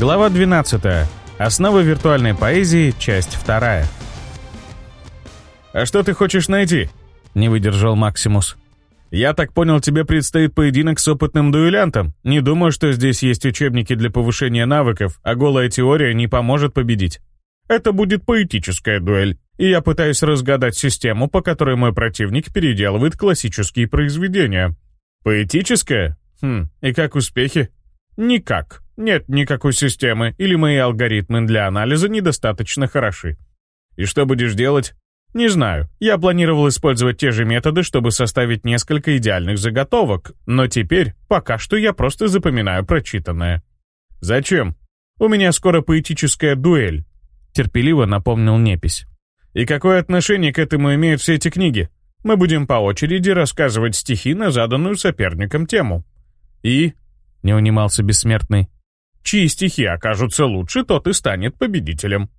Глава 12. Основы виртуальной поэзии. Часть 2. «А что ты хочешь найти?» — не выдержал Максимус. «Я так понял, тебе предстоит поединок с опытным дуэлянтом. Не думаю, что здесь есть учебники для повышения навыков, а голая теория не поможет победить. Это будет поэтическая дуэль, и я пытаюсь разгадать систему, по которой мой противник переделывает классические произведения». «Поэтическая? Хм, и как успехи?» «Никак», нет никакой системы, или мои алгоритмы для анализа недостаточно хороши. И что будешь делать? Не знаю. Я планировал использовать те же методы, чтобы составить несколько идеальных заготовок, но теперь пока что я просто запоминаю прочитанное. Зачем? У меня скоро поэтическая дуэль, терпеливо напомнил Непись. И какое отношение к этому имеют все эти книги? Мы будем по очереди рассказывать стихи на заданную соперником тему. И... Не унимался бессмертный. Чьи стихи окажутся лучше, тот и станет победителем.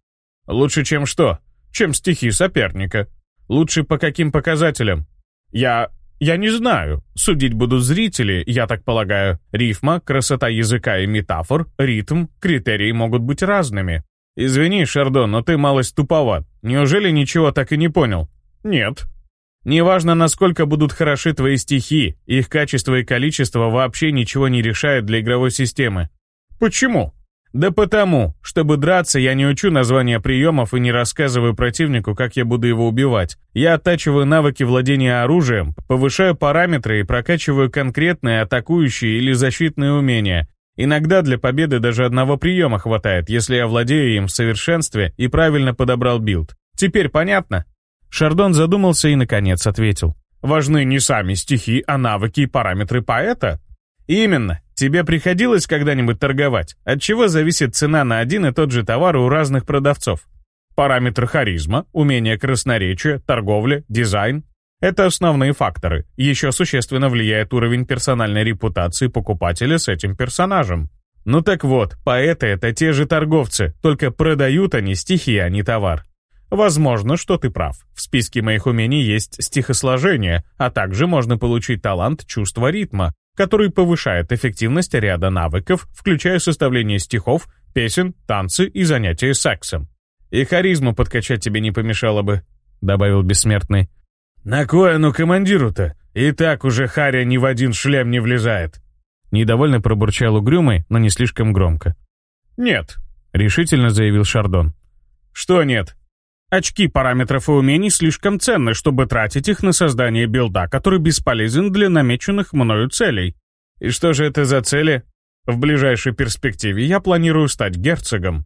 Лучше чем что? Чем стихи соперника? Лучше по каким показателям? Я... я не знаю. Судить будут зрители, я так полагаю. Рифма, красота языка и метафор, ритм, критерии могут быть разными. Извини, Шардон, но ты малость туповат. Неужели ничего так и не понял? Нет. Неважно, насколько будут хороши твои стихи, их качество и количество вообще ничего не решает для игровой системы. Почему? Да потому, чтобы драться, я не учу названия приемов и не рассказываю противнику, как я буду его убивать. Я оттачиваю навыки владения оружием, повышаю параметры и прокачиваю конкретные атакующие или защитные умения. Иногда для победы даже одного приема хватает, если я владею им в совершенстве и правильно подобрал билд. Теперь понятно? Шардон задумался и, наконец, ответил. Важны не сами стихи, а навыки и параметры поэта. Именно. Тебе приходилось когда-нибудь торговать? От чего зависит цена на один и тот же товар у разных продавцов? Параметр харизма, умение красноречия, торговля, дизайн – это основные факторы. Еще существенно влияет уровень персональной репутации покупателя с этим персонажем. Ну так вот, поэты — это те же торговцы, только продают они стихи, а не товар. Возможно, что ты прав. В списке моих умений есть стихосложение, а также можно получить талант чувства ритма, который повышает эффективность ряда навыков, включая составление стихов, песен, танцы и занятия сексом. «И харизму подкачать тебе не помешало бы», — добавил бессмертный. «На кое оно командиру-то? И так уже Харя ни в один шлем не влезает!» Недовольно пробурчал угрюмый, но не слишком громко. «Нет», — решительно заявил Шардон. «Что нет?» Очки параметров и умений слишком ценны, чтобы тратить их на создание билда, который бесполезен для намеченных мною целей. И что же это за цели? В ближайшей перспективе я планирую стать герцогом.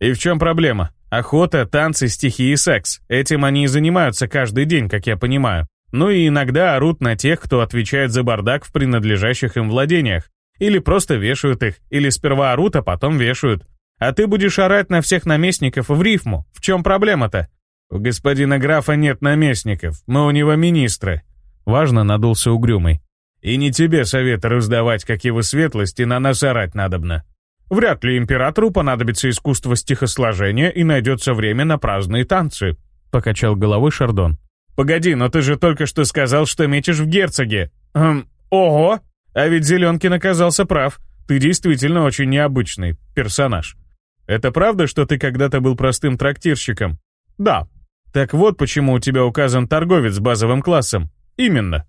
И в чем проблема? Охота, танцы, стихи и секс. Этим они и занимаются каждый день, как я понимаю. Ну и иногда орут на тех, кто отвечает за бардак в принадлежащих им владениях. Или просто вешают их, или сперва орут, а потом вешают. А ты будешь орать на всех наместников в рифму. В чем проблема-то? У господина графа нет наместников, мы у него министры. Важно надулся угрюмый. И не тебе советы раздавать, как его светлости, на нас орать надобно. Вряд ли императору понадобится искусство стихосложения и найдется время на праздные танцы», — покачал головой Шардон. «Погоди, но ты же только что сказал, что метишь в герцоге. Эм, ого! А ведь Зеленкин оказался прав. Ты действительно очень необычный персонаж». Это правда, что ты когда-то был простым трактирщиком? Да. Так вот почему у тебя указан торговец с базовым классом. Именно.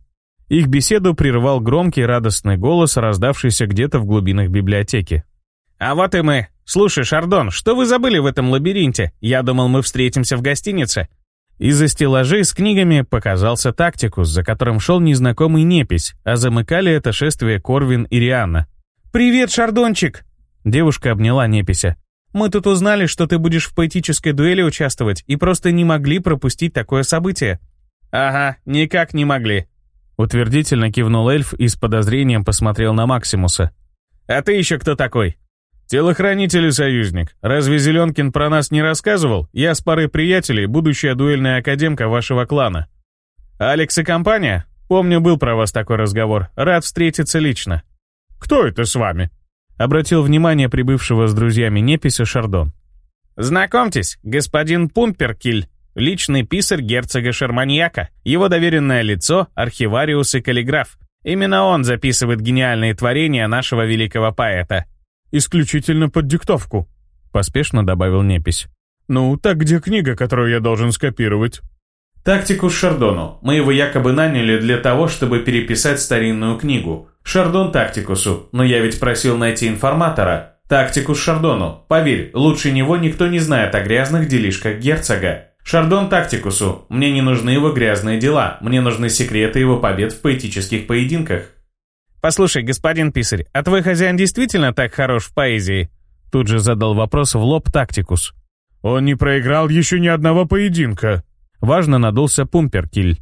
Их беседу прервал громкий радостный голос, раздавшийся где-то в глубинах библиотеки. «А вот и мы. Слушай, Шардон, что вы забыли в этом лабиринте? Я думал, мы встретимся в гостинице». Из-за стеллажей с книгами показался тактикус, за которым шел незнакомый непись, а замыкали это шествие Корвин и Рианна. «Привет, Шардончик!» Девушка обняла непися. Мы тут узнали, что ты будешь в поэтической дуэли участвовать, и просто не могли пропустить такое событие». «Ага, никак не могли», — утвердительно кивнул эльф и с подозрением посмотрел на Максимуса. «А ты еще кто такой?» «Телохранитель и союзник. Разве Зеленкин про нас не рассказывал? Я с парой приятелей, будущая дуэльная академка вашего клана». «Алекс и компания? Помню, был про вас такой разговор. Рад встретиться лично». «Кто это с вами?» Обратил внимание прибывшего с друзьями Неписи Шардон. «Знакомьтесь, господин Пумперкиль, личный писарь герцога Шарманьяка, его доверенное лицо, архивариус и каллиграф. Именно он записывает гениальные творения нашего великого поэта». «Исключительно под диктовку», — поспешно добавил Непись. «Ну, так где книга, которую я должен скопировать?» Тактику Шардону. Мы его якобы наняли для того, чтобы переписать старинную книгу. Шардон тактикусу. Но я ведь просил найти информатора. Тактику Шардону. Поверь, лучше него никто не знает о грязных делишках герцога. Шардон тактикусу. Мне не нужны его грязные дела. Мне нужны секреты его побед в поэтических поединках. «Послушай, господин писарь, а твой хозяин действительно так хорош в поэзии?» Тут же задал вопрос в лоб тактикус. «Он не проиграл еще ни одного поединка», Важно надулся Пумперкиль.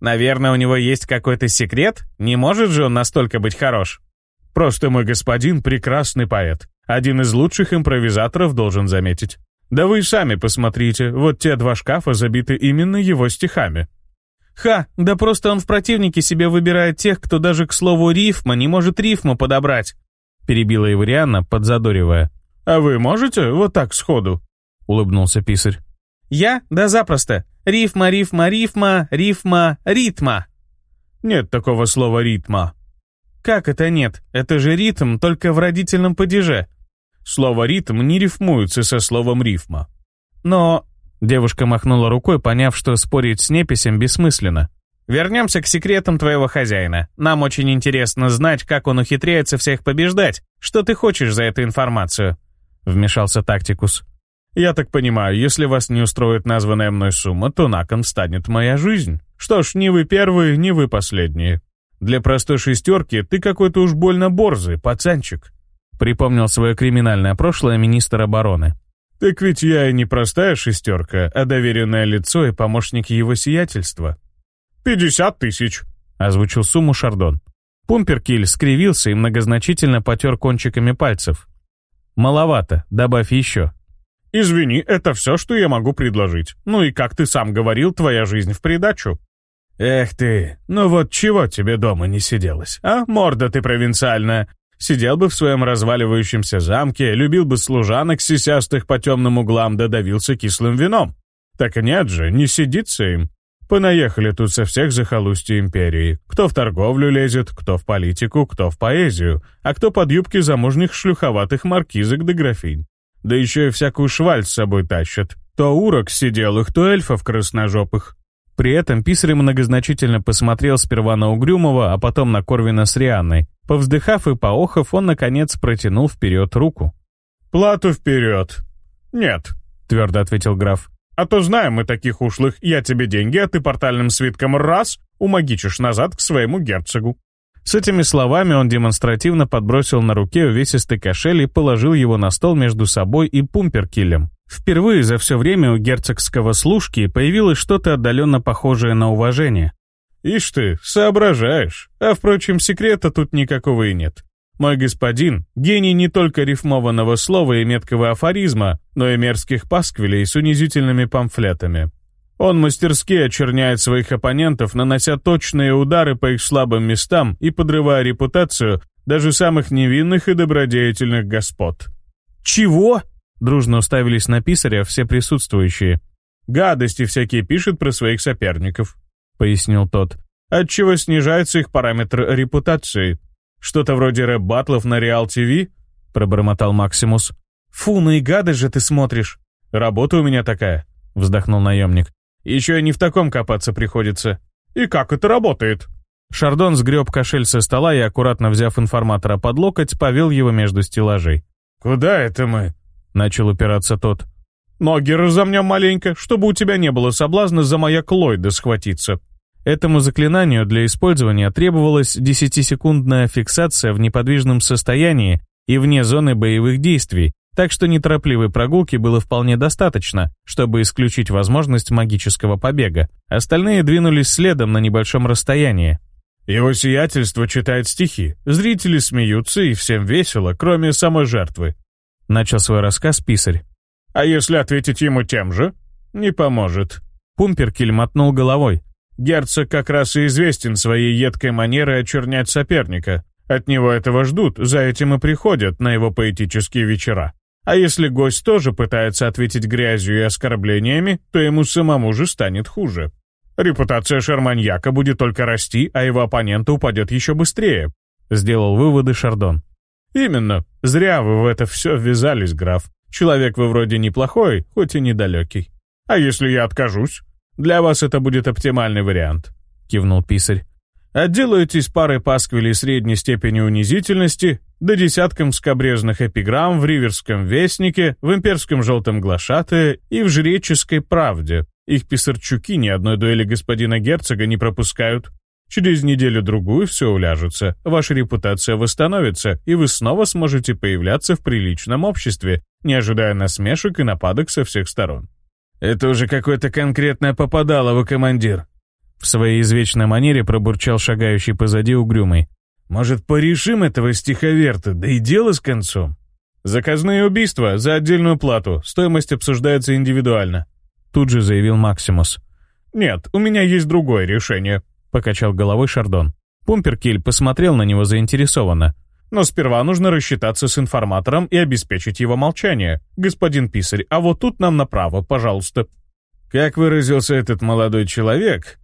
«Наверное, у него есть какой-то секрет? Не может же он настолько быть хорош?» «Просто мой господин — прекрасный поэт. Один из лучших импровизаторов должен заметить. Да вы и сами посмотрите, вот те два шкафа забиты именно его стихами». «Ха, да просто он в противнике себе выбирает тех, кто даже к слову «рифма» не может рифму подобрать», — перебила его Рианна, подзадоривая. «А вы можете вот так сходу?» — улыбнулся писарь. «Я? Да запросто. Рифма, рифма, рифма, рифма, ритма. Нет такого слова ритма. Как это нет? Это же ритм, только в родительном падеже. Слово ритм не рифмуется со словом рифма. Но... Девушка махнула рукой, поняв, что спорить с неписем бессмысленно. Вернемся к секретам твоего хозяина. Нам очень интересно знать, как он ухитряется всех побеждать. Что ты хочешь за эту информацию?» Вмешался Тактикус. Я так понимаю, если вас не устроит названная мной сумма, то на кон встанет моя жизнь. Что ж, не вы первые, не вы последние. Для простой шестерки ты какой-то уж больно борзый, пацанчик. Припомнил свое криминальное прошлое министр обороны. Так ведь я и не простая шестерка, а доверенное лицо и помощник его сиятельства. «Пятьдесят тысяч», — озвучил сумму Шардон. Пумперкиль скривился и многозначительно потер кончиками пальцев. «Маловато, добавь еще», «Извини, это все, что я могу предложить. Ну и, как ты сам говорил, твоя жизнь в придачу». «Эх ты, ну вот чего тебе дома не сиделось, а, морда ты провинциальная? Сидел бы в своем разваливающемся замке, любил бы служанок сисястых по темным углам, додавился кислым вином. Так нет же, не сидится им. Понаехали тут со всех захолустья империи. Кто в торговлю лезет, кто в политику, кто в поэзию, а кто под юбки замужних шлюховатых маркизок да графинь да еще и всякую шваль с собой тащат. То урок сиделых, то эльфов красножопых. При этом писарь многозначительно посмотрел сперва на Угрюмого, а потом на Корвина с Рианной. Повздыхав и поохов, он, наконец, протянул вперед руку. «Плату вперед!» «Нет», — твердо ответил граф. «А то знаем мы таких ушлых. Я тебе деньги, а ты портальным свитком раз умагичишь назад к своему герцогу. С этими словами он демонстративно подбросил на руке увесистый кошель и положил его на стол между собой и пумперкилем. Впервые за все время у герцогского служки появилось что-то отдаленно похожее на уважение. «Ишь ты, соображаешь. А, впрочем, секрета тут никакого и нет. Мой господин — гений не только рифмованного слова и меткого афоризма, но и мерзких пасквилей с унизительными памфлетами. Он мастерски очерняет своих оппонентов, нанося точные удары по их слабым местам и подрывая репутацию даже самых невинных и добродетельных господ. «Чего?» — дружно уставились на писаря все присутствующие. «Гадости всякие пишет про своих соперников», — пояснил тот, «отчего снижается их параметр репутации. Что-то вроде рэп-батлов на Реал-ТВ?» — пробормотал Максимус. «Фу, ну и гады же ты смотришь!» «Работа у меня такая», — вздохнул наемник. Еще и не в таком копаться приходится. И как это работает?» Шардон сгреб кошель со стола и, аккуратно взяв информатора под локоть, повел его между стеллажей. «Куда это мы?» — начал упираться тот. «Ноги разомнем маленько, чтобы у тебя не было соблазна за маяк Ллойда схватиться». Этому заклинанию для использования требовалась десятисекундная фиксация в неподвижном состоянии и вне зоны боевых действий, так что неторопливой прогулки было вполне достаточно, чтобы исключить возможность магического побега. Остальные двинулись следом на небольшом расстоянии. «Его сиятельство читает стихи, зрители смеются и всем весело, кроме самой жертвы», — начал свой рассказ писарь. «А если ответить ему тем же? Не поможет». Пумперкель мотнул головой. «Герцог как раз и известен своей едкой манерой очернять соперника. От него этого ждут, за этим и приходят на его поэтические вечера». А если гость тоже пытается ответить грязью и оскорблениями, то ему самому же станет хуже. Репутация Шарманьяка будет только расти, а его оппонента упадет еще быстрее», — сделал выводы Шардон. «Именно. Зря вы в это все ввязались, граф. Человек вы вроде неплохой, хоть и недалекий. А если я откажусь? Для вас это будет оптимальный вариант», — кивнул писарь. Отделаетесь парой пасквилей средней степени унизительности, да десятком скобрезных эпиграмм в Риверском Вестнике, в Имперском Желтом Глашатае и в Жреческой Правде. Их писарчуки ни одной дуэли господина герцога не пропускают. Через неделю-другую все уляжется, ваша репутация восстановится, и вы снова сможете появляться в приличном обществе, не ожидая насмешек и нападок со всех сторон. «Это уже какое-то конкретное попадало вы, командир», в своей извечной манере пробурчал шагающий позади угрюмый. «Может, порешим этого стиховерта, да и дело с концом?» «Заказные убийства за отдельную плату, стоимость обсуждается индивидуально», тут же заявил Максимус. «Нет, у меня есть другое решение», — покачал головой Шардон. Пумперкель посмотрел на него заинтересованно. «Но сперва нужно рассчитаться с информатором и обеспечить его молчание. Господин писарь, а вот тут нам направо, пожалуйста». «Как выразился этот молодой человек,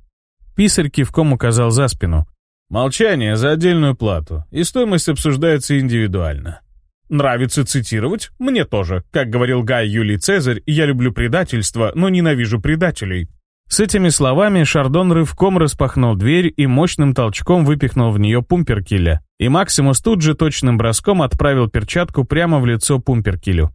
Писарь кивком указал за спину. «Молчание за отдельную плату, и стоимость обсуждается индивидуально». «Нравится цитировать? Мне тоже. Как говорил Гай Юлий Цезарь, я люблю предательство, но ненавижу предателей». С этими словами Шардон рывком распахнул дверь и мощным толчком выпихнул в нее Пумперкиля. И Максимус тут же точным броском отправил перчатку прямо в лицо Пумперкилю.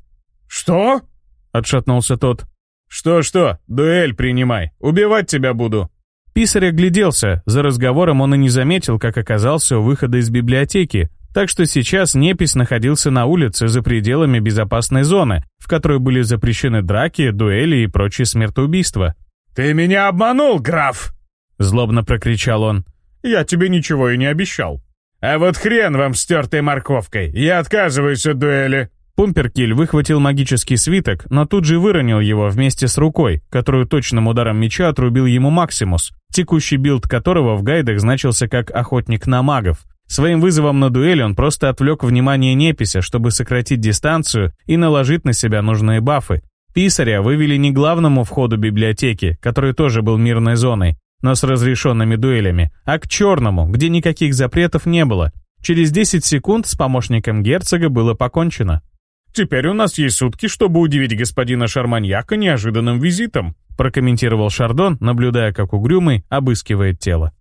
«Что?» — отшатнулся тот. «Что-что, дуэль принимай, убивать тебя буду». Писарь огляделся, за разговором он и не заметил, как оказался у выхода из библиотеки, так что сейчас Непись находился на улице за пределами безопасной зоны, в которой были запрещены драки, дуэли и прочие смертоубийства. «Ты меня обманул, граф!» — злобно прокричал он. «Я тебе ничего и не обещал». «А вот хрен вам с тертой морковкой! Я отказываюсь от дуэли!» Помперкиль выхватил магический свиток, но тут же выронил его вместе с рукой, которую точным ударом меча отрубил ему Максимус, текущий билд которого в гайдах значился как «охотник на магов». Своим вызовом на дуэли он просто отвлек внимание Непися, чтобы сократить дистанцию и наложить на себя нужные бафы. Писаря вывели не к главному входу библиотеки, который тоже был мирной зоной, но с разрешенными дуэлями, а к черному, где никаких запретов не было. Через 10 секунд с помощником герцога было покончено. Теперь у нас есть сутки, чтобы удивить господина Шарманьяка неожиданным визитом», прокомментировал Шардон, наблюдая, как угрюмый обыскивает тело.